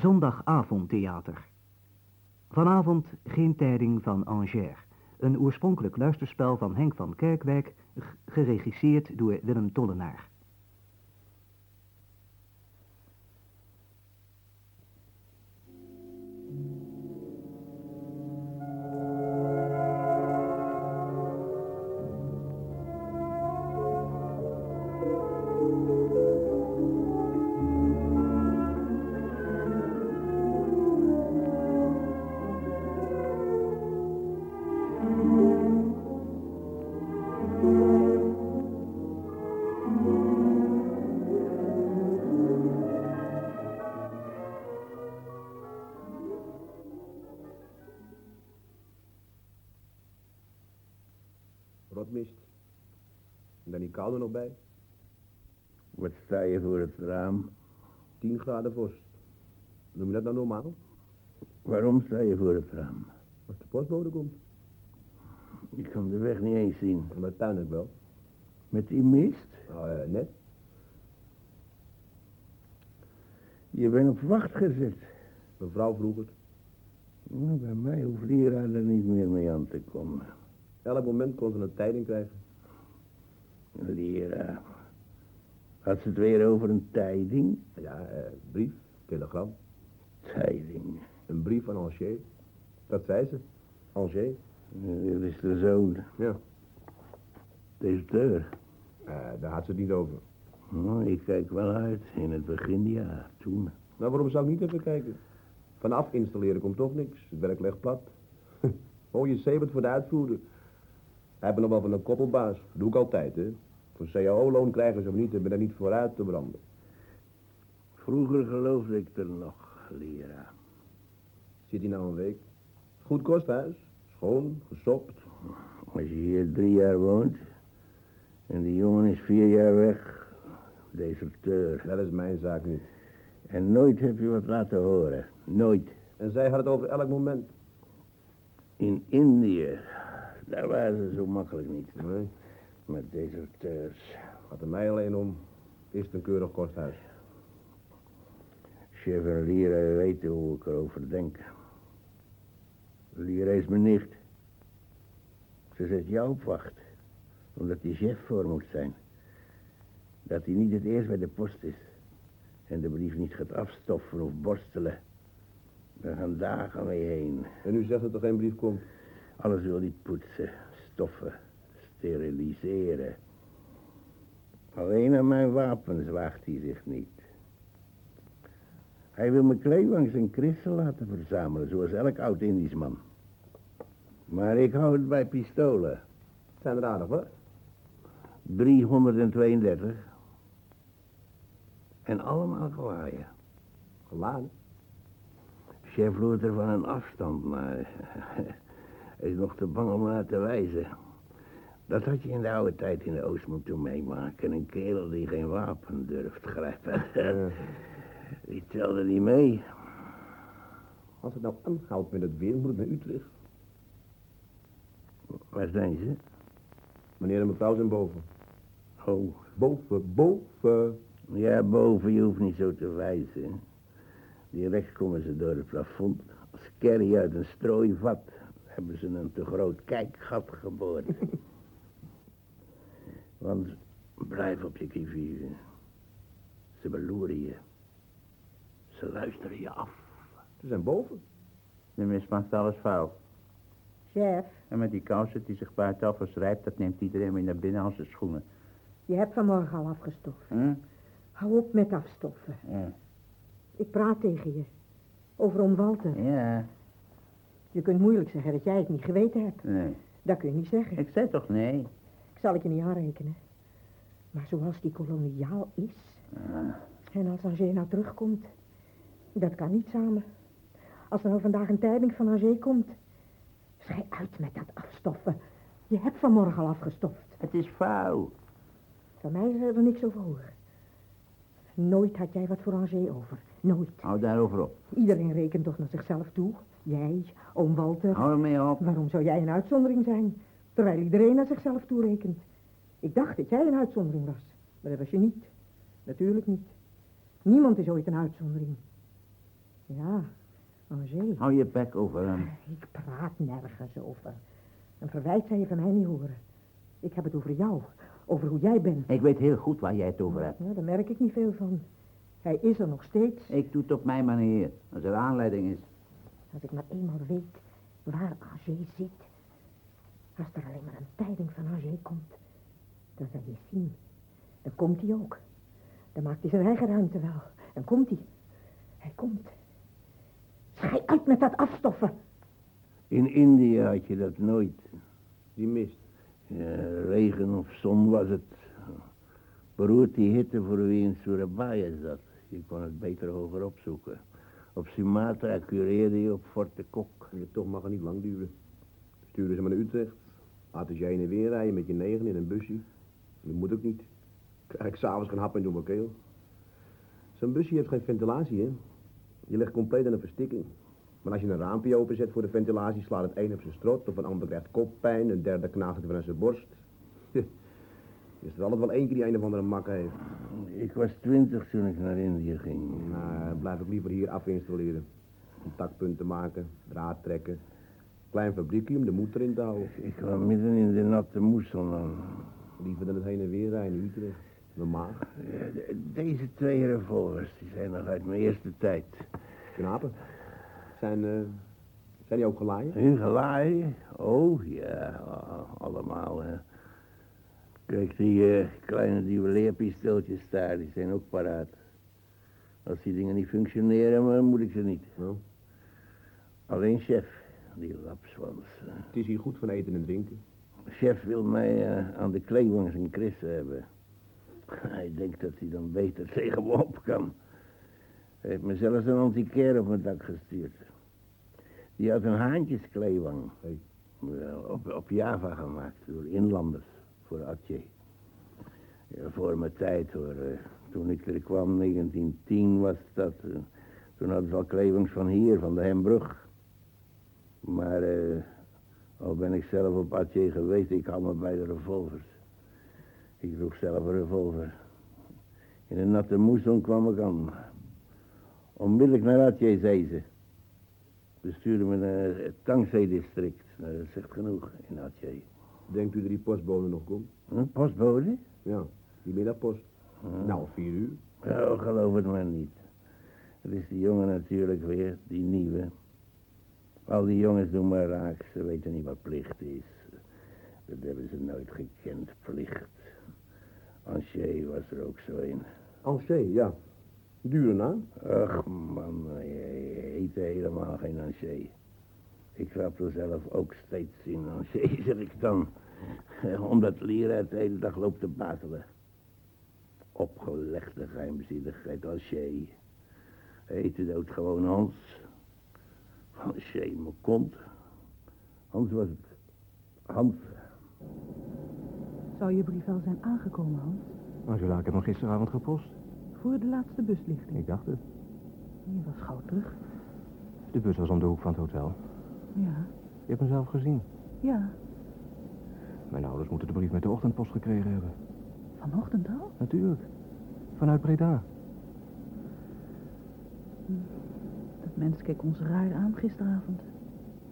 Zondagavondtheater. Vanavond geen tijding van Angers. Een oorspronkelijk luisterspel van Henk van Kerkwijk, geregisseerd door Willem Tollenaar. Raam? 10 graden vorst. Noem je dat nou normaal? Waarom sta je voor het raam? Als de postbode komt. Ik kan de weg niet eens zien. Maar tuin wel. Met die mist? Nou, eh, net. Je bent op wacht gezet. Mevrouw vroeg het. Nou, bij mij hoeft Lira er niet meer mee aan te komen. Elk moment kon ze een tijding krijgen. Lira. Had ze het weer over een tijding? Ja, eh, brief, telegram. Tijding. Een brief van Angers. Dat zei ze. Angers. Dit is de zoon. Ja. Deze deur. Eh, daar had ze het niet over. Oh, ik kijk wel uit. In het begin, ja, toen. Nou, waarom zou ik niet even kijken? Vanaf installeren komt toch niks. Het werk ligt plat. oh, je zebert voor de uitvoerder. Hij heeft nog wel van een koppelbaas. Dat doe ik altijd, hè. Voor cao-loon krijgen ze hem niet en ben er niet vooruit te branden. Vroeger geloofde ik er nog, Lira. Zit hij nou een week? Goed kosthuis. Schoon, gesopt. Als je hier drie jaar woont... en die jongen is vier jaar weg... deserteur. Dat is mijn zaak niet. En nooit heb je wat laten horen. Nooit. En zij had het over elk moment. In Indië... daar waren ze zo makkelijk niet. Nee. Met deserteurs. Gaat er mij alleen om. Is het een keurig kosthuis. Chef en Lira weten hoe ik erover denk. Lira is mijn nicht. Ze zet jou op wacht. Omdat die chef voor moet zijn. Dat hij niet het eerst bij de post is. En de brief niet gaat afstoffen of borstelen. Er gaan dagen mee heen. En u zegt dat er geen brief komt. Alles wil hij poetsen, stoffen, steriliseren. Alleen aan mijn wapens waagt hij zich niet. Hij wil me kleewangs en christen laten verzamelen, zoals elk oud-Indisch man. Maar ik hou het bij pistolen. Zijn er aardig, hoor. 332. En allemaal gelaaien. Geladen. Chef loert er van een afstand, maar hij is nog te bang om naar te wijzen. Dat had je in de oude tijd in de Oost moeten meemaken. Een kerel die geen wapen durft grijpen. Die telde niet mee. Als het nou aanhoudt met het weer, moet het naar Utrecht. Waar zijn ze? Meneer en mevrouw zijn boven. Oh, Boven, boven. ja, boven, je hoeft niet zo te wijzen. Direct komen ze door het plafond. Als kerry uit een strooivat hebben ze een te groot kijkgat geboord. Want blijf op je kivier. Ze beloeren je. Ze luisteren je af. Ze zijn boven. De misman is alles fout. Chef, En met die kousen die zich buitenaf versrijpt, dat neemt iedereen mee naar binnen als zijn schoenen. je hebt vanmorgen al afgestoft. Hm? Hou op met afstoffen. Ja. Ik praat tegen je. Over om Walter. ja, Je kunt moeilijk zeggen dat jij het niet geweten hebt. nee. Dat kun je niet zeggen. Ik zei toch nee? Ik zal het je niet aanrekenen. Maar zoals die koloniaal is... Ah, En als Angers nou terugkomt... Dat kan niet samen. Als er nou vandaag een tijding van Angers komt... Schij uit met dat afstoffen. Je hebt vanmorgen al afgestoft. het is fout. Van mij is er niks over horen. Nooit had jij wat voor Angers over. Nooit. Hou daarover op. Iedereen rekent toch naar zichzelf toe. Jij, oom Walter. Hou ermee op. Waarom zou jij een uitzondering zijn? Terwijl iedereen naar zichzelf toe rekent. Ik dacht dat jij een uitzondering was. Maar dat was je niet. Natuurlijk niet. Niemand is ooit een uitzondering. Ja, Angé. Hou je bek over hem. Ik praat nergens over. Een verwijt zou je van mij niet horen. Ik heb het over jou. Over hoe jij bent. Ik weet heel goed waar jij het over hebt. Ja, daar merk ik niet veel van. Hij is er nog steeds. Ik doe het op mijn manier, als er aanleiding is. Als ik maar eenmaal weet waar Angé zit. Als er alleen maar een tijding van Angé komt. Dan zal je zien. Dan komt hij ook. Dan maakt hij zijn eigen ruimte wel. Dan komt hij. Hij komt. Schij uit met dat afstoffen. In India had je dat nooit. Die mist. Ja, regen of zon was het. Beroerd die hitte voor wie in Surabaya zat. Je kon het beter hoger opzoeken. Op Sumatra cureerde je op Forte Kok. Je toch mag het niet lang duren. Sturen ze maar naar Utrecht. Laten ze je heen en weer rijden met je negen in een busje. Dat moet ook niet. Krijg ik s'avonds geen hap in door mijn keel. Zo'n busje heeft geen ventilatie, hè. Je ligt compleet in een verstikking. Maar als je een raampje openzet voor de ventilatie, slaat het een op zijn strot, of een ander krijgt koppijn, een derde knaagt het weer aan zijn borst. Is er altijd wel één keer die een of andere makker heeft. Ik was twintig toen ik naar Indië ging. Nou, blijf ik liever hier afinstalleren. Contactpunten maken, draad trekken. Klein fabriekje om de moed erin te houden. Ik kwam midden in de natte moesson aan. Liever dan het heen en weer rijden in Utrecht. Mijn maag. Ja, de- Deze twee revolvers, die zijn nog uit mijn eerste tijd. Knapen. Zijn, eh, zijn die ook gelaaien? Hun gelaaien? Oh, ja, allemaal. Hè. Kijk, die eh, kleine duelleerpistooltjes daar, die zijn ook paraat. Als die dingen niet functioneren, dan moet ik ze niet. Nou, Alleen chef, die lapswans. eh. het is hier goed van eten en drinken. Chef wil mij eh, aan de kleewang zijn Chris hebben. Hij denkt dat hij dan beter tegen me op kan. Hij heeft me zelfs een antiquaire op mijn dak gestuurd. Die had een haantjeskleewang. Hey. Op, op Java gemaakt door inlanders voor Atje. Ja, voor mijn tijd hoor. eh. Toen ik er kwam, 1910 was dat. Toen hadden ze al kleewings van hier, van de Hembrug. Maar eh, al ben ik zelf op Atje geweest, ik hou me bij de revolvers. Ik droeg zelf een revolver. In een natte moesson kwam ik aan. Onmiddellijk naar Atje, zei ze. We sturen me naar het Tangzee-district. Nou, dat zegt genoeg in Atje. Denkt u dat die postbode nog komt? Een postbode? Ja, die middagpost. Ah. Nou, vier uur. Oh, geloof het maar niet. Het is die jongen natuurlijk weer, die nieuwe. Al die jongens doen maar raak, ze weten niet wat plicht is. Dat hebben ze nooit gekend, plicht. Angé was er ook zo een. Angé, ja. Dure naam. Ach man, je heet helemaal geen Angé. Ik grap er zelf ook steeds in Angé, zeg ik dan. Omdat Lira de hele dag loopt te batelen. Opgelegde geheimzinnigheid Angé. Heet het ook gewoon Hans. Angé, mijn kont. Hans was het. Hans. Zou je brief al zijn aangekomen, Hans? Angela, ik heb hem gisteravond gepost. Voor de laatste buslichting. Ik dacht het. Je was gauw terug. De bus was om de hoek van het hotel. Ja. Je hebt hem zelf gezien. Ja. Mijn ouders moeten de brief met de ochtendpost gekregen hebben. Vanochtend al? Natuurlijk. Vanuit Breda. Dat mens keek ons raar aan gisteravond.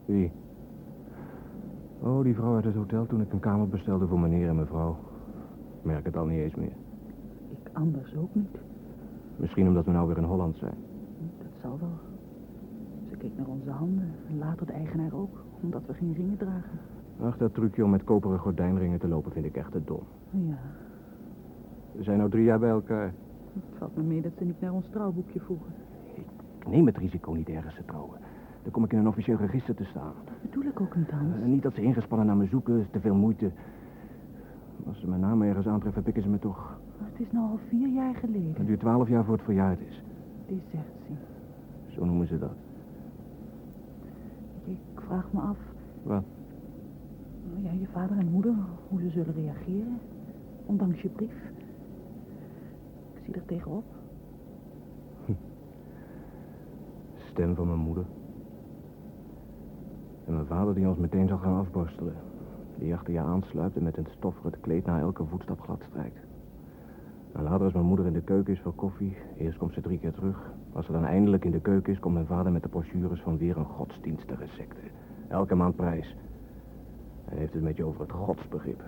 Wie? Oh, die vrouw uit het hotel toen ik een kamer bestelde voor meneer en mevrouw. Merk het al niet eens meer. Ik anders ook niet. Misschien omdat we nou weer in Holland zijn. Dat zal wel. Ze keek naar onze handen. En later de eigenaar ook. Omdat we geen ringen dragen. Ach, dat trucje om met koperen gordijnringen te lopen vind ik echt te dom. Ja. We zijn nou drie jaar bij elkaar. Het valt me mee dat ze niet naar ons trouwboekje voegen. Ik neem het risico niet ergens te trouwen. Dan kom ik in een officieel register te staan. Dat bedoel ik ook niet, Hans. Eh, niet dat ze ingespannen naar me zoeken, is te veel moeite. Als ze mijn naam ergens aantreffen, pikken ze me toch. Maar het is nou al vier jaar Het geleden. duurt twaalf jaar voor het verjaard is. Desertie. Zo noemen ze dat. Ik vraag me af. Wat? Ja, je vader en moeder, hoe ze zullen reageren. Ondanks je brief. Ik zie er tegenop. Stem van mijn moeder. En mijn vader die ons meteen zal gaan afborstelen. Die achter je aansluipt en met een stoffig kleed na elke voetstap glad strijkt. En later als mijn moeder in de keuken is voor koffie, eerst komt ze drie keer terug. Als ze dan eindelijk in de keuken is, komt mijn vader met de brochures van weer een godsdienstige secte. Elke maand prijs. Hij heeft het met je over het godsbegrip.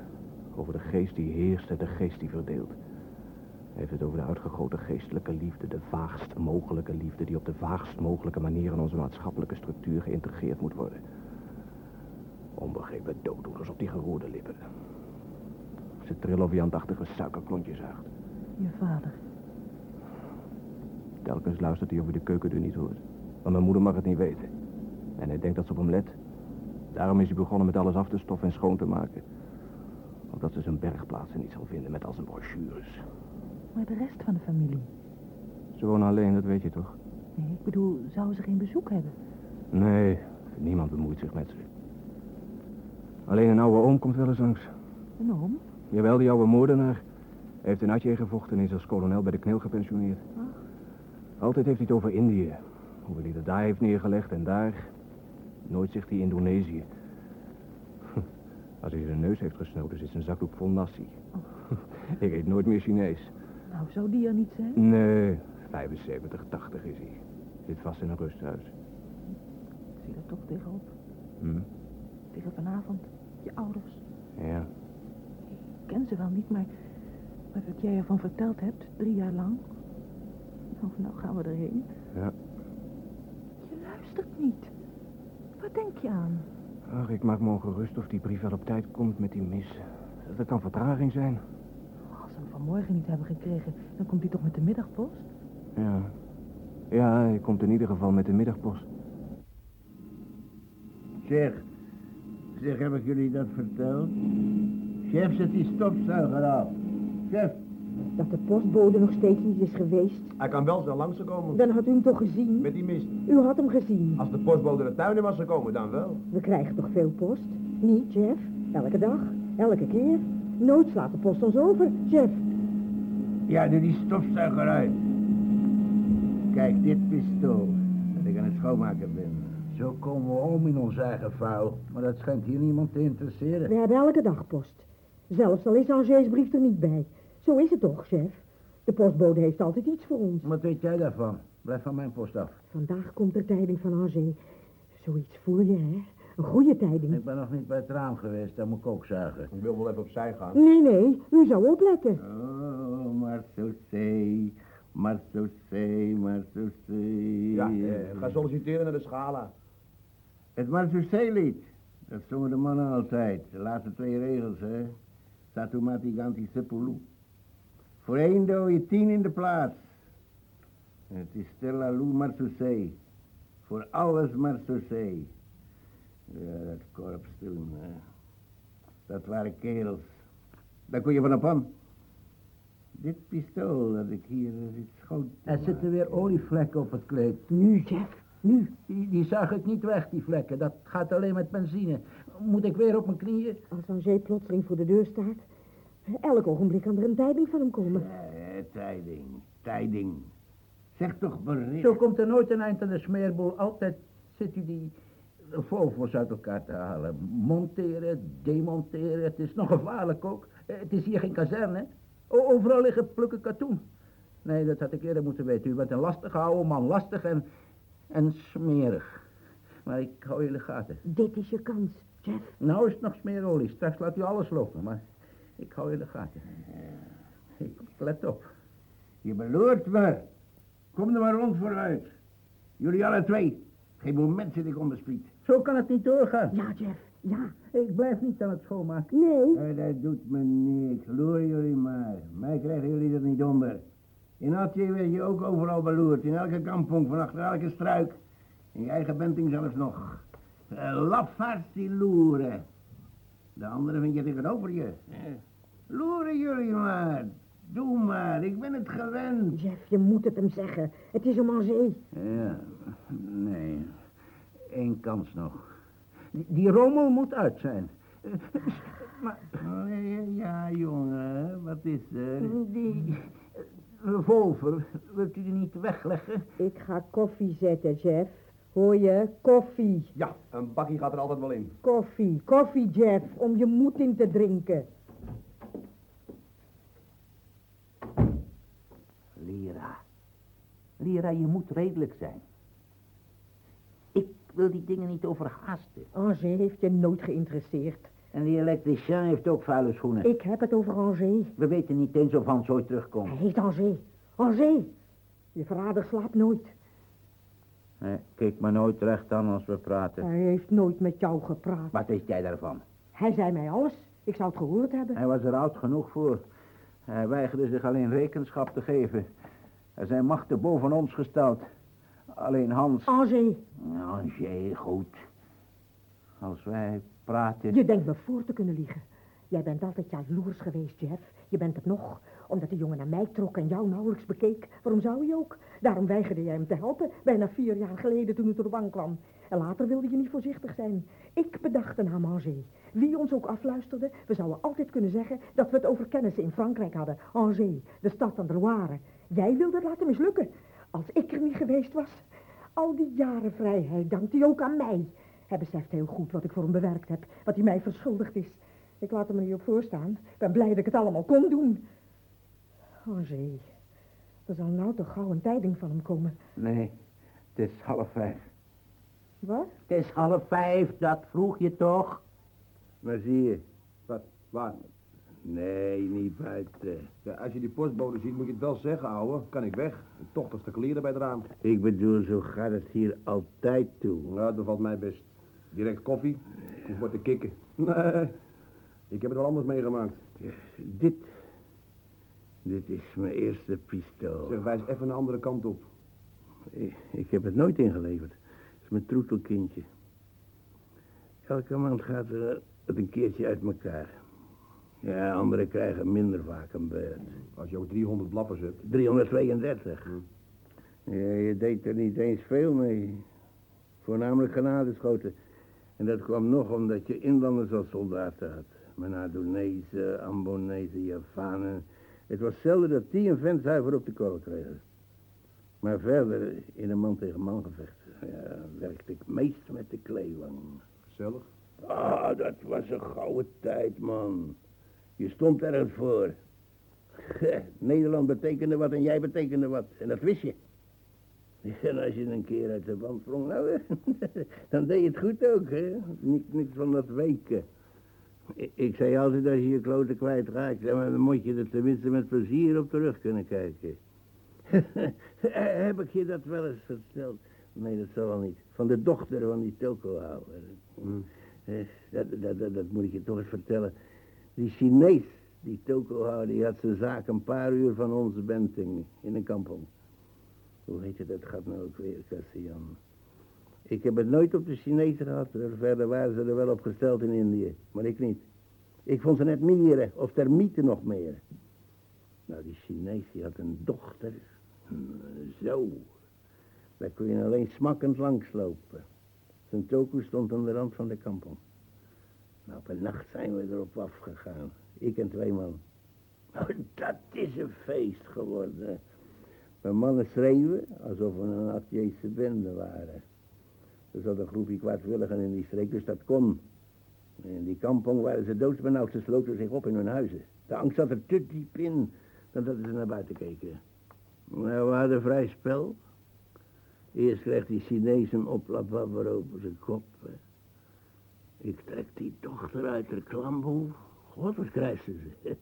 Over de geest die heerst en de geest die verdeelt. Heeft het over de uitgegoten geestelijke liefde, de vaagst mogelijke liefde die op de vaagst mogelijke manier in onze maatschappelijke structuur geïntegreerd moet worden. Onbegrepen dooddoeners op die geroerde lippen. Ze trillen of je aandachtige suikerklontjes zaagt. Je vader. Telkens luistert hij of hij de keukendeur niet hoort. Maar mijn moeder mag het niet weten. En hij denkt dat ze op hem let. Daarom is hij begonnen met alles af te stoffen en schoon te maken. Opdat ze zijn bergplaatsen niet zal vinden met al zijn brochures. Maar de rest van de familie? Ze wonen alleen, dat weet je toch? Nee, ik bedoel, zouden ze geen bezoek hebben? Nee, niemand bemoeit zich met ze. Alleen een oude oom komt wel eens langs. Een oom? Jawel, die oude moordenaar. Hij heeft in Atje gevochten en is als kolonel bij de kneel gepensioneerd. Altijd heeft hij het over Indië. Hoeveel hij het daar heeft neergelegd en daar. Nooit zegt hij Indonesië. Als hij zijn neus heeft gesnoten, zit zijn zakdoek vol nasi. Ik eet nooit meer Chinees. Nou, zou die er niet zijn? Nee, 75, 80 is hij. Zit vast in een rusthuis. Ik zie er toch tegenop. Hm? Tegen vanavond. Je ouders. Ja. Ik ken ze wel niet, maar... Maar wat jij ervan verteld hebt, drie jaar lang... Nou, nou gaan we erheen. Ja. Je luistert niet. Wat denk je aan? Ach, ik maak me ongerust of die brief wel op tijd komt met die mis. Dat kan vertraging zijn. Vanmorgen niet hebben gekregen, dan komt hij toch met de middagpost? Ja. Ja, hij komt in ieder geval met de middagpost. Zeg, zeg, heb ik jullie dat verteld? Chef zet die stofzuiger af. Chef, Dat de postbode nog steeds niet is geweest. Hij kan wel snel langsgekomen. Dan had u hem toch gezien? Met die mist. U had hem gezien. Als de postbode de tuin in was gekomen, dan wel. We krijgen toch veel post? Niet, Jeff? Elke dag? Elke keer? Nooit slaat de post ons over, Jeff. Ja, doe die stofzuiger uit. Kijk, dit pistool, dat ik aan het schoonmaken ben. Zo komen we om in ons eigen vuil, maar dat schijnt hier niemand te interesseren. We hebben elke dag post. Zelfs al is Angers brief er niet bij. Zo is het toch, chef? De postbode heeft altijd iets voor ons. Wat weet jij daarvan? Blijf van mijn post af. Vandaag komt er tijding van Angers. Zoiets voel je, hè? Een goede tijding. Ik ben nog niet bij het raam geweest, daar moet ik ook zuigen. Ik wil wel even opzij gaan. Nee, nee, u zou opletten. Oh, Marseille, Marseille, Marseille. Ja, eh, ga solliciteren naar de Schala. Het Marseille-lied, dat zongen de mannen altijd. De laatste twee regels, hè. Satumati sepulu. Voor één doe je tien in de plaats. Het is Stella Lou Marseille. Voor alles Marseille. Ja, dat korps toen, hè. Dat waren kerels. Daar kon je van op aan. Dit pistool dat ik hier eh, zit schoot. Er zitten weer olievlekken op het kleed. Nu, Jeff, nu. Die, die zag ik niet weg, die vlekken. Dat gaat alleen met benzine. Moet ik weer op mijn knieën? Als Angers plotseling voor de deur staat. Elk ogenblik kan er een tijding van hem komen. Eh, tijding, tijding. Zeg toch bericht. Zo komt er nooit een eind aan de smeerboel. Altijd zit u die Volvo's uit elkaar te halen. Monteren, demonteren. Het is nog gevaarlijk ook. Eh, Het is hier geen kazerne. Overal liggen plukken katoen. Nee, dat had ik eerder moeten weten. U bent een lastige oude man. Lastig en, en smerig. Maar ik hou de gaten. Dit is je kans, Jeff. Nou is het nog smeerolie. Straks laat u alles lopen. Maar ik hou de gaten. Ik let op. Je beloert me. Kom er maar rond vooruit. Jullie alle twee. Geen moment zit ik onbespied. Zo kan het niet doorgaan. Ja, Jeff, ja. Ik blijf niet aan het schoonmaken. Nee. Dat doet me niks. Loer jullie maar. Mij krijgen jullie er niet onder. In Atje werd je ook overal beloerd. In elke kampong, van achter elke struik. In je eigen benting zelfs nog. Uh, lafaards die loeren. De andere vind je tegenover je. Eh, loeren jullie maar. Doe maar, ik ben het gewend. Jeff, je moet het hem zeggen. Het is om Angers. Ja, nee. Eén kans nog. Die, die rommel moet uit zijn. Maar Oh, ja, jongen, wat is er? die revolver, wilt u die niet wegleggen? Ik ga koffie zetten, Jeff. Hoor je? Koffie. Ja, een bakkie gaat er altijd wel in. Koffie. Koffie, Jeff. Om je moed in te drinken. Lira. Lira, je moet redelijk zijn. Ik wil die dingen niet overhaasten. Angers heeft je nooit geïnteresseerd. En die elektricien heeft ook vuile schoenen. Ik heb het over Angers. We weten niet eens of Hans ooit terugkomt. Hij heet Angers. Angers. Je vader slaapt nooit. Nee, kijk me nooit recht aan als we praten. Hij heeft nooit met jou gepraat. Wat wist jij daarvan? Hij zei mij alles. Ik zou het gehoord hebben. Hij was er oud genoeg voor. Hij weigerde zich alleen rekenschap te geven. Er zijn machten boven ons gesteld. Alleen Hans... Angers, Angé, goed. Als wij praten... je denkt me voor te kunnen liegen. Jij bent altijd jaloers geweest, Jeff. Je bent het nog. Omdat de jongen naar mij trok en jou nauwelijks bekeek. Waarom zou hij ook? Daarom weigerde jij hem te helpen. Bijna vier jaar geleden toen het op de bank kwam. En later wilde je niet voorzichtig zijn. Ik bedacht een naam Angers. Wie ons ook afluisterde, we zouden altijd kunnen zeggen dat we het over kennissen in Frankrijk hadden. Angers, de stad aan de Loire. Jij wilde het laten mislukken. Als ik er niet geweest was. Al die jaren vrijheid dankt hij ook aan mij. Hij beseft heel goed wat ik voor hem bewerkt heb. Wat hij mij verschuldigd is. Ik laat hem er niet op voorstaan. Ik ben blij dat ik het allemaal kon doen. Angers, er zal nou toch gauw een tijding van hem komen. Nee, het is half vijf. Wat? Het is half vijf, dat vroeg je toch? Maar zie je, Wat? Waar? Nee, niet buiten. Ja, als je die postbode ziet, moet je het wel zeggen, ouwe. Kan ik weg? Een tochtigste kleren bij het raam. Ik bedoel, zo gaat het hier altijd toe. Nou, dat valt mij best. Direct koffie. Ik word te kikken. Nee, ik heb het wel anders meegemaakt. Dit, dit is mijn eerste pistool. Zeg, wijs even een andere kant op. Ik, ik heb het nooit ingeleverd. Het is mijn troetelkindje. Elke maand gaat er het een keertje uit elkaar. Ja, anderen krijgen minder vaak een beurt. Als je ook 300 blappers hebt. 332. Ja, je deed er niet eens veel mee. Voornamelijk genadeschoten. En dat kwam nog omdat je inlanders als soldaten had. Manadonezen, Ambonezen, Javanen. Het was zelden dat die een vent zuiver op de kool kregen. Maar verder, in een man tegen man gevecht, ja, werkte ik meest met de kleewang. Gezellig. Ah, dat was een gouden tijd, man. Je stond ergens voor. Nederland betekende wat en jij betekende wat. En dat wist je. En als je een keer uit de band sprong, nou, dan deed je het goed ook, hè. Niks, van dat weken. Ik, ik zei altijd, als je je kloten kwijtraakt, dan moet je er tenminste met plezier op terug kunnen kijken. Heb ik je dat wel eens verteld? Nee, dat zal wel niet. Van de dochter van die tokohouder. Eh, Dat, dat, dat, dat moet ik je toch eens vertellen. Die Chinees, die tokohouder, die had zijn zaak een paar uur van onze Benting in een kampong. Hoe heet je dat gaat nou ook weer, Cassian? Ik heb het nooit op de Chinezen gehad. Verder waren ze er wel op gesteld in Indië, maar ik niet. Ik vond ze net mieren, of termieten nog meer. Nou, die Chinees die had een dochter. Hmm, Zo. Daar kon je alleen smakkend langslopen. Zijn toko stond aan de rand van de kampong. Nou, op een nacht zijn we erop afgegaan. Ik en twee man. Nou, dat is een feest geworden. Mijn mannen schreeuwen alsof we een Atjeese bende waren. Er zat een groepje kwaadwilligen in die streek, dus dat kon. In die kampong waren ze doodsbenauwd, ze sloten zich op in hun huizen. De angst zat er te diep in, dan dat ze naar buiten keken. We hadden vrij spel. Eerst kreeg die Chinees een oplapwapper over zijn kop. Ik trek die dochter uit de klamboe. God, wat krijgt ze.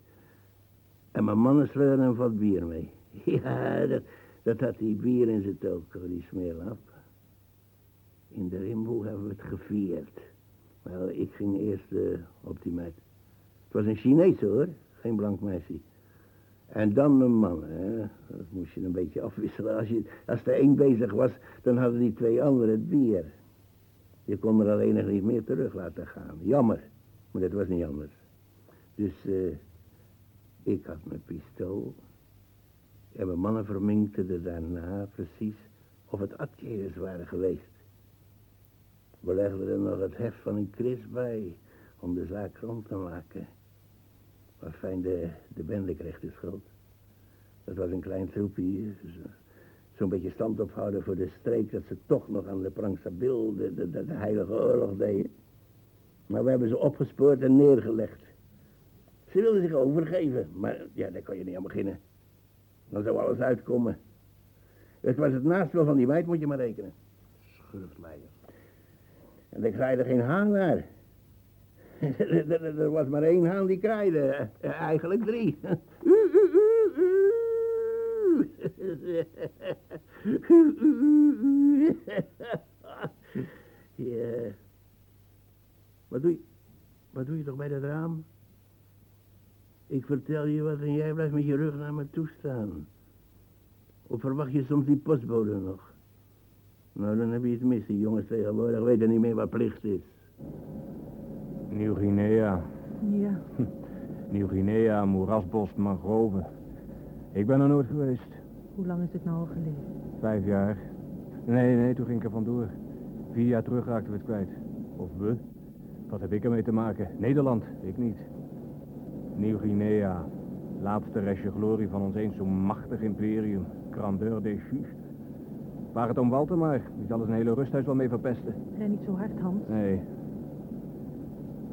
En mijn mannen sleuren een vat bier mee. Ja, dat, dat had die bier in zijn toko, die smeerlap. In de rimboe hebben we het gevierd. Wel, ik ging eerst eh, op die meid. Het was een Chinees hoor, geen blank meisje. En dan mijn mannen, hè. Dat moest je een beetje afwisselen. Als, je, als er één bezig was, dan hadden die twee anderen het bier. Je kon er alleen nog niet meer terug laten gaan. Jammer, maar dat was niet anders. Dus eh, ik had mijn pistool. En mijn mannen verminkten er daarna precies of het atjeers waren geweest. We legden er nog het hef van een kris bij om de zaak rond te maken. Maar fijn, de, de bende kreeg de schuld. Dat was een klein troepje. zo- Zo'n beetje stand ophouden voor de streek dat ze toch nog aan de Prangsabil, de, de, de, de heilige oorlog deden. Maar we hebben ze opgespoord en neergelegd. Ze wilden zich overgeven, maar ja, daar kan je niet aan beginnen. Dan zou alles uitkomen. Het was het naastwel van die meid, moet je maar rekenen. Schurftleier. En dan kraaide geen haan naar. er was maar één haan die kraaide. Eh, Eigenlijk drie. ja. Wat doe je? Wat doe je toch bij dat raam? Ik vertel je wat en jij blijft met je rug naar me toe staan. Of verwacht je soms die postbode nog? Nou, dan heb je het mis. Die jongens tegenwoordig weten niet meer wat plicht is. Nieuw-Guinea. Ja, Nieuw-Guinea, moerasbos, mangroven. Ik ben er nooit geweest. hoe lang is het nou al geleden? Vijf jaar. Nee, nee, toen ging ik er vandoor. Vier jaar terug raakten we het kwijt. Of we. Wat heb ik ermee te maken? Nederland, ik niet. Nieuw-Guinea. Laatste restje glorie van ons eens zo machtig imperium. Grandeur déchu. Waar het om Walter maar. Die zal eens een hele rusthuis wel mee verpesten. Ren niet zo hard, Hans. Nee.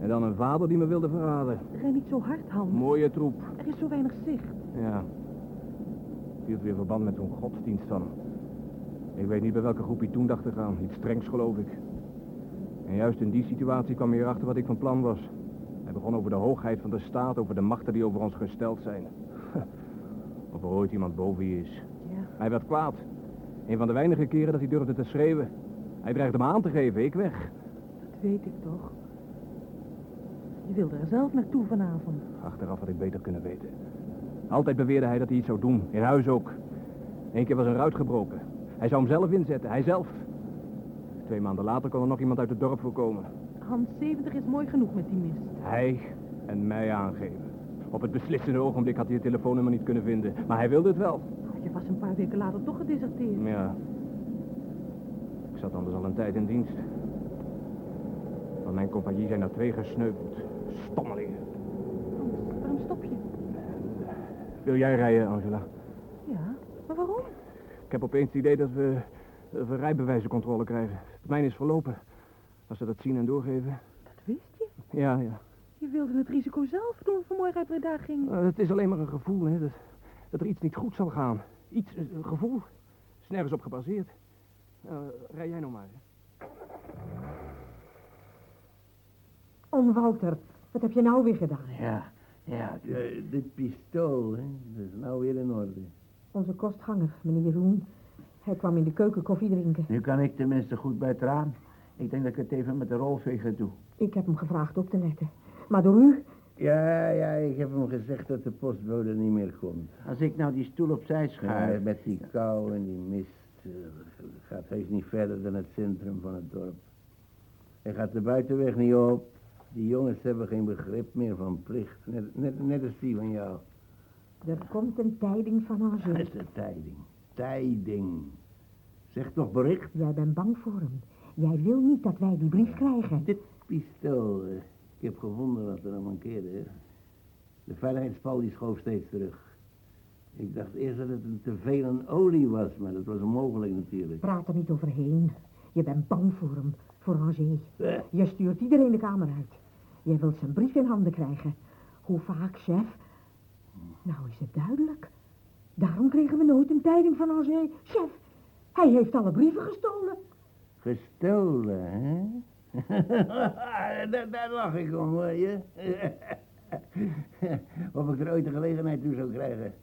En dan een vader die me wilde verraden. Ren niet zo hard, Hans. Mooie troep. Er is zo weinig zicht. Ja. Hield weer verband met zo'n godsdienst van hem. Ik weet niet bij welke groep hij toen dacht te gaan. Iets strengs, geloof ik. En juist in die situatie kwam hij erachter wat ik van plan was. Hij begon over de hoogheid van de staat, over de machten die over ons gesteld zijn. of er ooit iemand boven je is. Ja, Hij werd kwaad. Een van de weinige keren dat hij durfde te schreeuwen. Hij dreigde me aan te geven, ik weg. dat weet ik toch. Je wilde er zelf naartoe vanavond. Achteraf had ik beter kunnen weten. Altijd beweerde hij dat hij iets zou doen, in huis ook. Eén keer was een ruit gebroken. Hij zou hem zelf inzetten, hij zelf. Twee maanden later kon er nog iemand uit het dorp voorkomen. Hans 70 is mooi genoeg met die mist. Hij en mij aangeven. Op het beslissende ogenblik had hij het telefoonnummer niet kunnen vinden. Maar hij wilde het wel. Oh, je was een paar weken later toch gedeserteerd. Ja. Ik zat anders al een tijd in dienst. Van mijn compagnie zijn er twee gesneuveld. Stommelingen. Hans, waarom stop je? Wil jij rijden, Angela? Ja, maar waarom? Ik heb opeens het idee dat we, dat we rijbewijzencontrole krijgen. Het mijne is verlopen. Als ze dat zien en doorgeven. Dat wist je. Ja, ja. Je wilde het risico zelf toen we vanmorgen uit Breda gingen. Eh, het is alleen maar een gevoel, hè. Dat, dat er iets niet goed zal gaan. Iets, een een gevoel. Is nergens op gebaseerd. Eh, rij jij nou maar. hè. Om Wouter, wat heb je nou weer gedaan? Ja, ja, dit pistool, hè, dat is nou weer in orde. Onze kostganger, meneer Roen. Hij kwam in de keuken koffie drinken. Nu kan ik tenminste goed bij het raam. Ik denk dat ik het even met de rolveger doe. Ik heb hem gevraagd op te letten. Maar door u, Ja, ja, ik heb hem gezegd dat de postbode niet meer komt. Als ik nou die stoel opzij Ja, schuif... met die kou en die mist. eh, gaat heus niet verder dan het centrum van het dorp. Hij gaat de buitenweg niet op. Die jongens hebben geen begrip meer van plicht. Net, net, net als die van jou. er komt een tijding van Dat Angers. is de tijding. Tijding. Zeg toch bericht? Jij bent bang voor hem. Jij wil niet dat wij die brief krijgen. Dit pistool. eh, ik heb gevonden wat er aan mankeerde. De veiligheidspal die schoof steeds terug. Ik dacht eerst dat het een te veel aan olie was, maar dat was onmogelijk natuurlijk. Praat er niet overheen. Je bent bang voor hem, voor Angers. Eh, Je stuurt iedereen de kamer uit. Jij wilt zijn brief in handen krijgen. Hoe vaak, chef? Nou is het duidelijk. Daarom kregen we nooit een tijding van Angers. Chef, hij heeft alle brieven gestolen. Gestolen, hè? daar, daar lach ik om, hoor je. of ik er ooit de gelegenheid toe zou krijgen.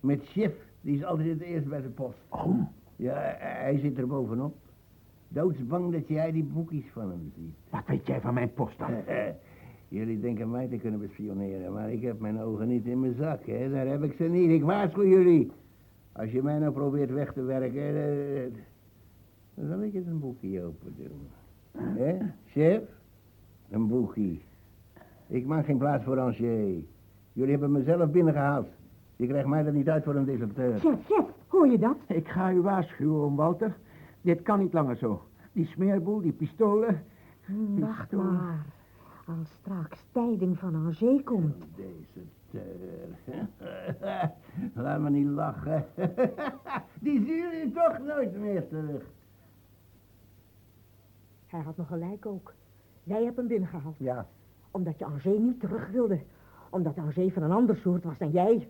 Met chef, die is altijd het eerst bij de post. Oh, Ja, hij zit er bovenop. Doodsbang dat jij die boekjes van hem ziet. wat weet jij van mijn post dan? Jullie denken mij te kunnen bespioneren, maar ik heb mijn ogen niet in mijn zak, hè. Daar heb ik ze niet. Ik waarschuw jullie. Als je mij nou probeert weg te werken, eh, dan zal ik eens een boekje open doen. Hè, chef? Een boekje. Ik maak geen plaats voor Angers. Jullie hebben mezelf binnengehaald. Je krijgt mij er niet uit voor een deserteur. Chef, chef, hoor je dat? Ik ga u waarschuwen, oom Walter. Dit kan niet langer zo. Die smeerboel, die pistolen... Wacht maar. Als straks tijding van Angers komt. Deserteur. Laat me niet lachen. Die zien jullie toch nooit meer terug. Hij had nog gelijk ook. Jij hebt hem binnengehaald. Ja, Omdat je Angers niet terug wilde. Omdat Angers van een ander soort was dan jij.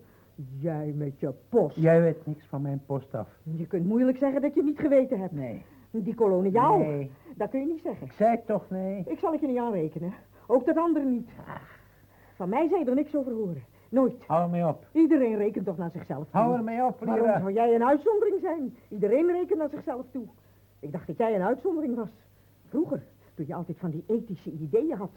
Jij met je post. Jij weet niks van mijn post af. Je kunt moeilijk zeggen dat je niet geweten hebt. Nee. Die koloniaal, Nee. dat kun je niet zeggen. Ik zei toch nee. Ik zal het je niet aanrekenen. Ook dat andere niet. Van mij je er niks over horen. Nooit. Hou ermee op. Iedereen rekent toch naar zichzelf toe. Hou ermee op, Waarom Lira. zou jij een uitzondering zijn? Iedereen rekent naar zichzelf toe. Ik dacht dat jij een uitzondering was. Vroeger, toen je altijd van die ethische ideeën had.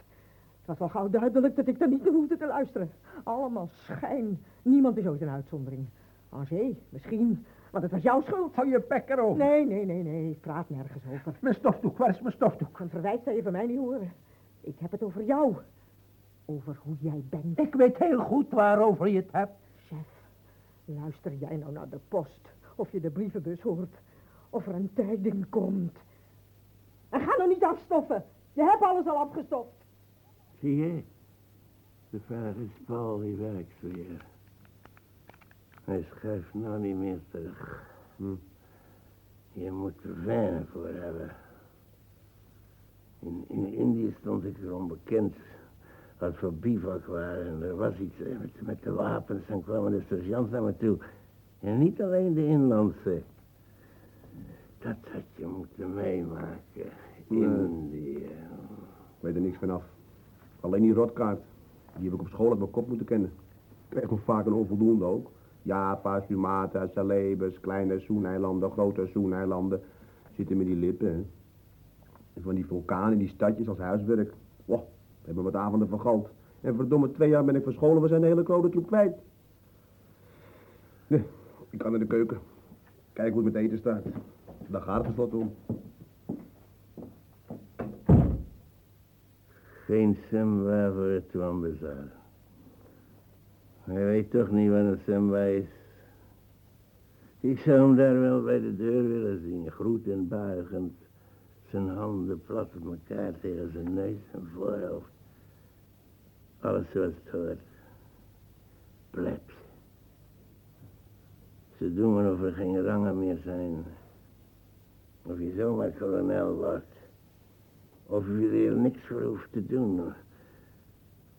Het was al gauw duidelijk dat ik daar niet naar hoefde te luisteren. Allemaal schijn. Niemand is ooit een uitzondering. Angé, misschien, want het was jouw schuld. Hou je bek erover. Nee, nee, nee, nee, ik praat nergens over. Mijn stofdoek, waar is mijn stofdoek? Een verwijt zou je van mij niet horen. Ik heb het over jou. Over hoe jij bent. Ik weet heel goed waarover je het hebt. Chef, luister jij nou naar de post? Of je de brievenbus hoort? Of er een tijding komt? En ga nou niet afstoffen. Je hebt alles al afgestoft. Zie je? De vraag is Paul die werkt weer. Hij schrijft nou niet meer terug. Hm. Je moet er voor hebben. In, in Indië stond ik er onbekend. Als we bivak waren en er was iets eh, met, met de wapens, dan kwamen de sergeants naar me toe. En niet alleen de inlandse. Dat had je moeten meemaken. Indië. Ik weet er niks vanaf. Alleen die rotkaart. Die heb ik op school uit mijn kop moeten kennen. Ik kreeg nog vaak een onvoldoende ook. Java, Sumatra, Celebes, kleine Soeneilanden, grote Soeneilanden. Zitten met die lippen, hè. Van die vulkanen, die stadjes als huiswerk. Wow, we hebben wat avonden vergald. En verdomme, twee jaar ben ik verscholen, we zijn de hele code troep kwijt. Ik kan naar de keuken. Kijk hoe het met eten staat. Daar gaat het tenslotte om. Geen Simba voor het Twambazaar. Hij weet toch niet wat een Simba is. Ik zou hem daar wel bij de deur willen zien, groet en buigend. Zijn handen plat op elkaar tegen zijn neus en voorhoofd. Alles zoals het hoort. Plebs. Ze doen of er geen rangen meer zijn. Of je zomaar kolonel wordt. Of je er niks voor hoeft te doen.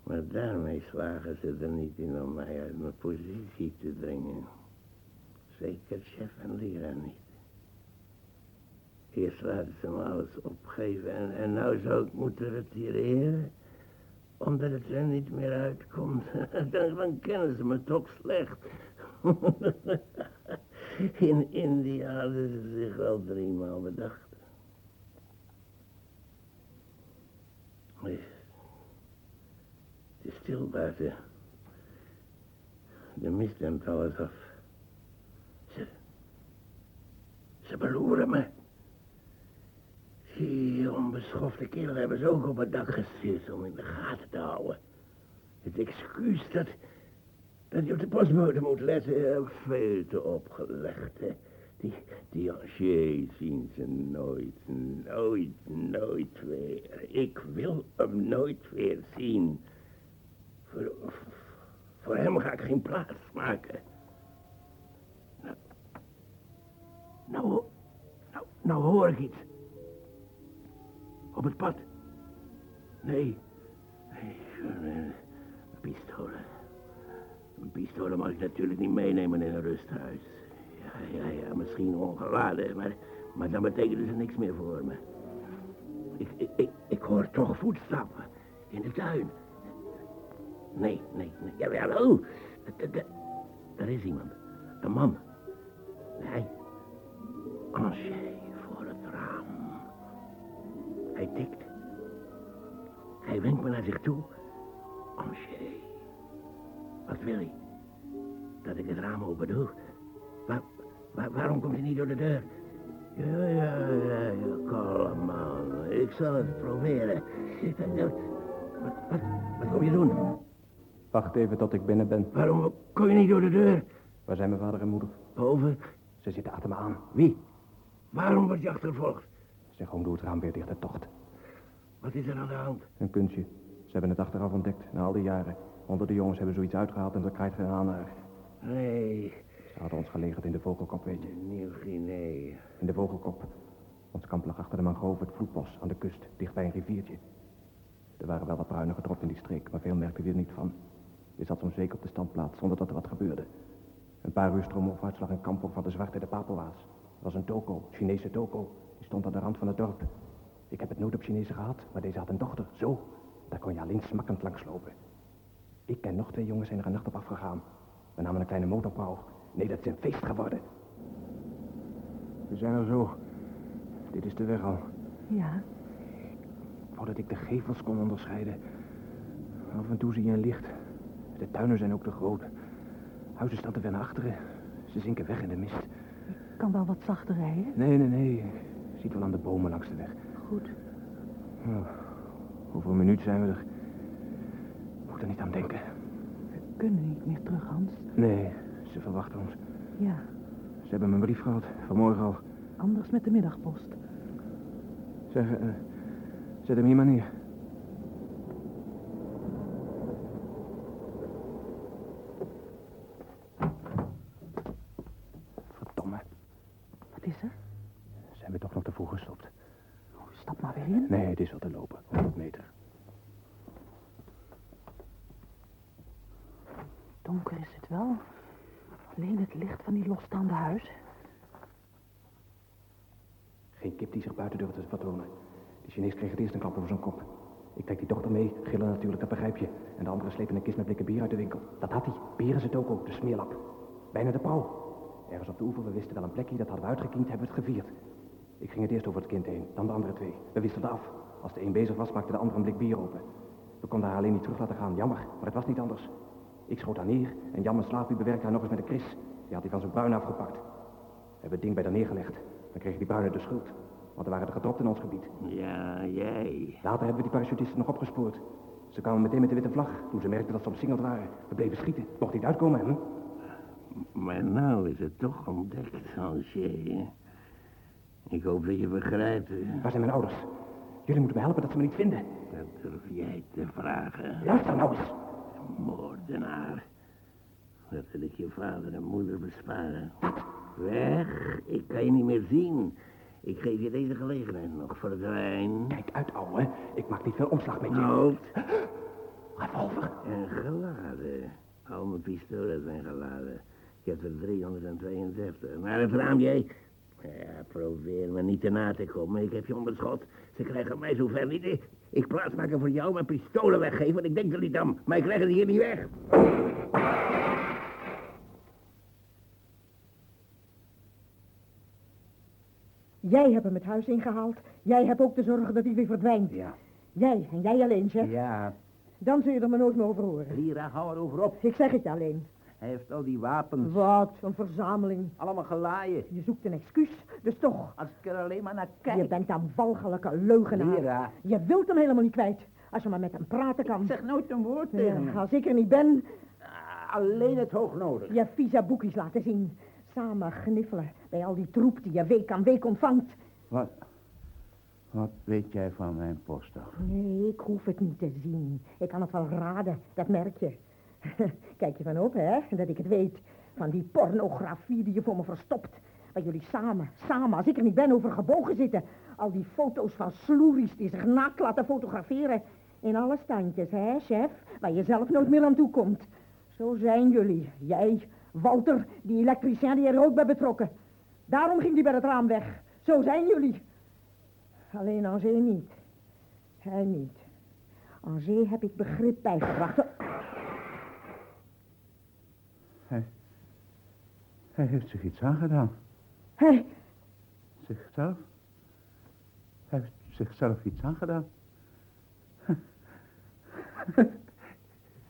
Maar daarmee slagen ze er niet in om mij uit mijn positie te dringen. Zeker chef en leraar niet. Eerst laten ze me alles opgeven en, en nou zou ik moeten retireren. Omdat het er niet meer uitkomt. Dan, kennen ze me toch slecht. In India hadden ze zich wel driemaal bedacht. Het is stil buiten. De mist dempt alles af. Ze... Ze beloeren me. Die onbeschofte kerel hebben ze ook op het dak gestuurd om in de gaten te houden. Het excuus dat... dat je op de postbode moet letten, eh, veel te opgelegd. Die, die zien ze nooit, nooit, nooit weer. Ik wil hem nooit weer zien. Voor, voor hem ga ik geen plaats maken. Nou, nou, nou, nou hoor ik iets. Op het pad. Nee, een pistolen. Pistolen mag ik natuurlijk niet meenemen in een rusthuis. Ja, ja, ja, misschien ongeladen, maar, maar dan betekenen ze niks meer voor me. Ik, ik, ik, hoor toch voetstappen in de tuin. Nee, nee, nee. Ja, hallo. D- Daar is iemand. Een man. Hij. Angé wenkt me naar zich toe. Angé. Wat wil hij? Dat ik het raam open doe. Waar, waar- waarom komt hij niet door de deur? Ja, ja, ja, ja, kalm man. Ik zal het proberen. Wat, wat, wat kom je doen? Wacht even tot ik binnen ben. Waarom kom je niet door de deur? Waar zijn mijn vader en moeder? Boven. Ze zitten achter me aan. Wie? Waarom word je achtervolgd? Zeg gewoon doe het raam weer dicht, de tocht. Wat is er aan de hand? Een kunstje. Ze hebben het achteraf ontdekt, na al die jaren. Onder de jongens hebben zoiets uitgehaald en dat krijgt geen aan naar. Nee, Ze hadden ons gelegerd in de vogelkop, weet je. Nieuw-Guinea. In de vogelkop. Ons kamp lag achter de mangrove, het vloedbos, aan de kust, dicht bij een riviertje. Er waren wel wat bruine gedropt in die streek, maar veel merkten we er niet van. Je zat soms weken op de standplaats zonder dat er wat gebeurde. Een paar uur stroomopwaarts lag een kampong van de zwarte de Papua's. Dat was een toko, Chinese toko. Die stond aan de rand van het dorp. Ik heb het nooit op Chinese gehad, maar deze had een dochter, zo. Daar kon je alleen smakkend langslopen. Ik en nog twee jongens zijn er een nacht op afgegaan. We namen een kleine motorpauw. Nee, dat is een feest geworden. We zijn er zo. Dit is de weg al. Ja, Ik wou dat ik de gevels kon onderscheiden. Af en toe zie je een licht. De tuinen zijn ook te groot. Huizen staan te ver naar achteren. Ze zinken weg in de mist. ik kan wel wat zachter rijden. Nee, nee, nee. Je ziet wel aan de bomen langs de weg. Goed. Nou, over een minuut zijn we er. Moet er niet aan denken. We kunnen niet meer terug, Hans. Nee, ze verwachten ons. Ja, Ze hebben mijn brief gehad, vanmorgen al. anders met de middagpost. Zeg, eh, zet hem hier maar neer. Verdomme, Wat is er? zijn we toch nog te vroeg gestopt? Oh, stap maar weer in. Nee, het is wel te lopen. 100 meter. Donker is het wel. Alleen het licht van die losstaande huizen. Geen kip die zich buiten durfde te vertonen. Die Chinees kreeg het eerst een klap over zijn kop. Ik trek die dochter mee, gillen natuurlijk, dat begrijp je. En de andere slepen een kist met blikken bier uit de winkel. Dat had hij. Bier is het ook ook, de smeerlap. Bijna de pauw. Ergens op de oever, we wisten wel een plekje, dat hadden we uitgekiend, hebben we het gevierd. Ik ging het eerst over het kind heen, dan de andere twee. We wisselden af. Als de een bezig was, maakte de ander een blik bier open. We konden haar alleen niet terug laten gaan, jammer, maar het was niet anders. Ik schoot haar neer en Jan, mijn slaapie, bewerkte haar nog eens met een kris. Die had hij van zijn bruin afgepakt. We hebben het ding bij haar neergelegd. Dan kreeg die bruine de schuld. Want er waren er gedropt in ons gebied. Ja, jij. Later hebben we die parachutisten nog opgespoord. Ze kwamen meteen met de witte vlag toen ze merkten dat ze omsingeld waren. We bleven schieten. Mocht niet uitkomen, hè? Maar nou is het toch ontdekt, Hansje. Ik hoop dat je begrijpt hè, Waar zijn mijn ouders? Jullie moeten me helpen dat ze me niet vinden. dat durf jij te vragen. Luister nou eens. Moordenaar. Dat wil ik je vader en moeder besparen. Weg, ik kan je niet meer zien. Ik geef je deze gelegenheid nog wijn. Kijk uit, ouwe. Ik maak niet veel omslag met je. Hoofd Revolver. en geladen. Al mijn pistolen zijn geladen. Ik heb er 362. Maar het raam jij... Ja, probeer me niet te na te komen. Ik heb je onder schot. Ze krijgen mij zover niet. Ik- Ik plaatsmaken voor jou mijn pistolen weggeven. Want ik denk er niet aan. Maar ik krijg het hier niet weg. Jij hebt hem het huis ingehaald. Jij hebt ook te zorgen dat hij weer verdwijnt. Ja. Jij en jij alleen, chef. Ja, Dan zul je er maar nooit meer over horen. Lira, hou erover op. Ik zeg het je alleen. Hij heeft al die wapens. Wat, een verzameling. Allemaal gelaaien. Je zoekt een excuus, dus toch. Als ik er alleen maar naar kijk. Je bent een walgelijke leugenaar. Je wilt hem helemaal niet kwijt. Als je maar met hem praten kan. Ik zeg nooit een woord Ja, tegen hem. als ik er niet ben, Ah, Alleen het hoognodig. je vieze boekjes laten zien. Samen gniffelen bij al die troep die je week aan week ontvangt. Wat, wat weet jij van mijn postdag? Nee, ik hoef het niet te zien. Ik kan het wel raden, dat merk je. Kijk je van op, hè, dat ik het weet. Van die pornografie die je voor me verstopt. Waar jullie samen, samen, als ik er niet ben, over gebogen zitten. Al die foto's van sloeries die zich naakt laten fotograferen. In alle standjes, hè, chef? Waar je zelf nooit meer aan toe komt. Zo zijn jullie. Jij, Walter, die elektricien die er ook bij betrokken. Daarom ging die bij het raam weg. Zo zijn jullie. Alleen Angé niet. Hij niet. Angé heb ik begrip bijgebracht. Hij heeft zich iets aangedaan. Hij, Zichzelf? Hij heeft zichzelf iets aangedaan.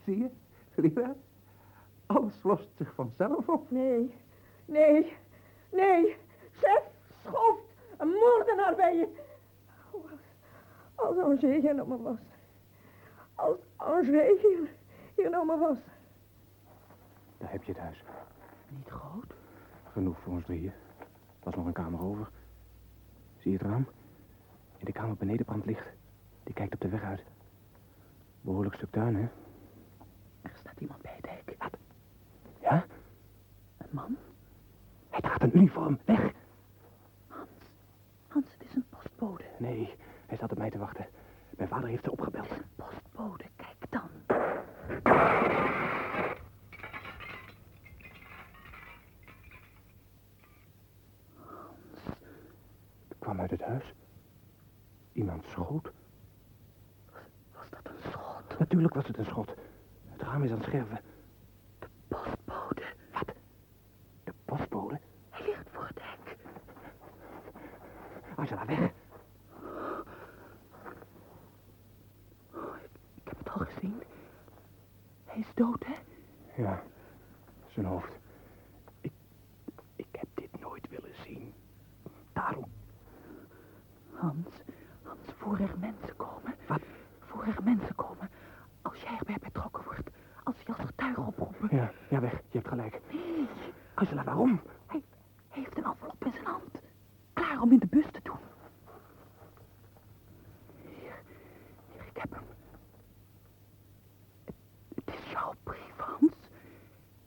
Zie je, Lira? Alles lost zich vanzelf op. nee, nee, nee. Chef, schoft, een moordenaar bij je. Oh, Als Angé hier nog maar was. Als Angé hier, hier nog maar was. Daar heb je het huis. Niet groot. Genoeg voor ons drieën. Er was nog een kamer over. Zie je het raam? In de kamer beneden brandt licht. Die kijkt op de weg uit. Behoorlijk stuk tuin, hè? Er staat iemand bij het hek. Wat? Ja? Een man? Hij draagt een uniform. Weg! Hans. Hans, het is een postbode. Nee, hij staat op mij te wachten. Mijn vader heeft ze opgebeld. Postbode, kijk dan. huis. Iemand schoot. Was dat een Natuurlijk was het een schot. Het raam is aan het scherven. Postbode. Wat? De postbode? Hij ligt voor het hek. Angela, weg. Oh, ik, ik heb het al gezien. Hij is dood, hè? Ja, zijn hoofd. Ik, ik heb dit nooit willen zien. Daarom. Hans, Hans, voor er mensen komen. Wat? Voor er mensen komen. Als jij erbij betrokken wordt. Als je als getuige oproepen. Ja, weg. Je hebt gelijk. Nee, Angela, waarom? hij, hij heeft een envelop in zijn hand. Klaar om in de bus te doen. Hier, hier, ik heb hem. Het, het is jouw brief, Hans.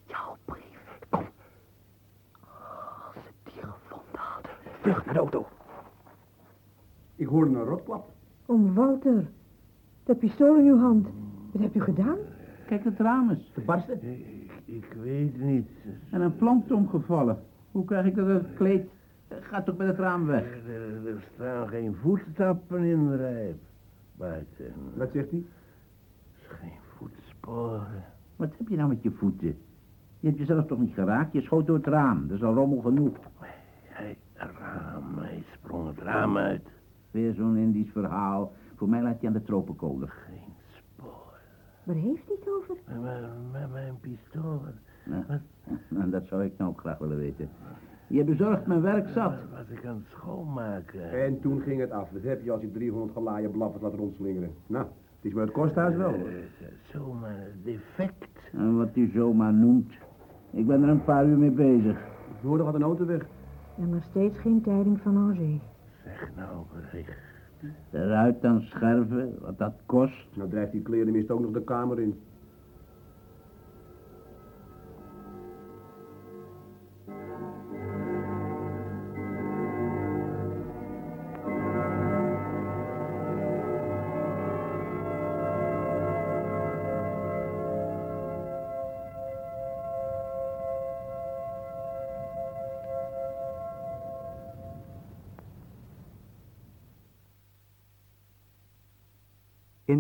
Jouw brief. Kom, Als ze die gevonden hadden. vlug naar de auto. Ik hoorde een rotklap. Oom Walter, dat pistool in uw hand. Wat hebt u gedaan? Kijk, het raam is gebarsten Ik, ik weet niet. en een plank omgevallen. Hoe krijg ik dat uit het kleed? Eh, Ga toch met het raam weg. Er, er- er staan geen voetstappen in de rijp. Buiten. Wat zegt hij? Geen voetsporen. Wat heb je nou met je voeten? Je hebt jezelf toch niet geraakt? Je schoot door het raam. Dat is al rommel genoeg. Hij, raam, hij sprong het raam uit. Weer zo'n Indisch verhaal. Voor mij laat je aan de tropenkolen. Geen. Waar heeft hij het over? Maar mijn pistool. Nou, Wat, nou, dat zou ik nou ook graag willen weten. Je bezorgt mijn werk zat. wat ik aan het schoonmaken. En toen ging het af. Dat heb je als je 300 gelaaien blaffers laat rondslingeren. Nou, het is bij het kosthuis wel. hoor. Eh, Zomaar defect. En wat u zomaar noemt. Ik ben er een paar uur mee bezig. Ik hoorde wat een auto weg. En nog steeds geen tijding van Angers. Zeg nou bericht. Eruit dan scherven, wat dat kost. Nou drijft die klerenmist ook nog de kamer in.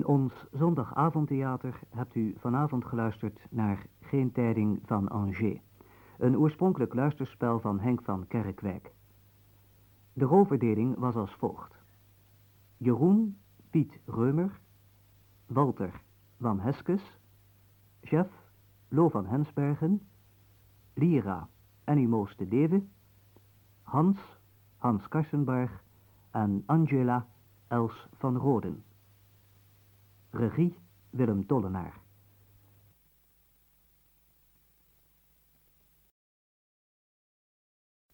Ons zondagavondtheater hebt u vanavond geluisterd naar Geen tijding van Angers. Een oorspronkelijk luisterspel van Henk van Kerkwijk. De rolverdeling was als volgt. Jeroen Piet Reumer, Walter Van Heskes, Chef Lo van Hensbergen, Lira Annie Moos de Hans Hans Karsenbarg en Angela Els van Roden. Regie Willem Tollenaar.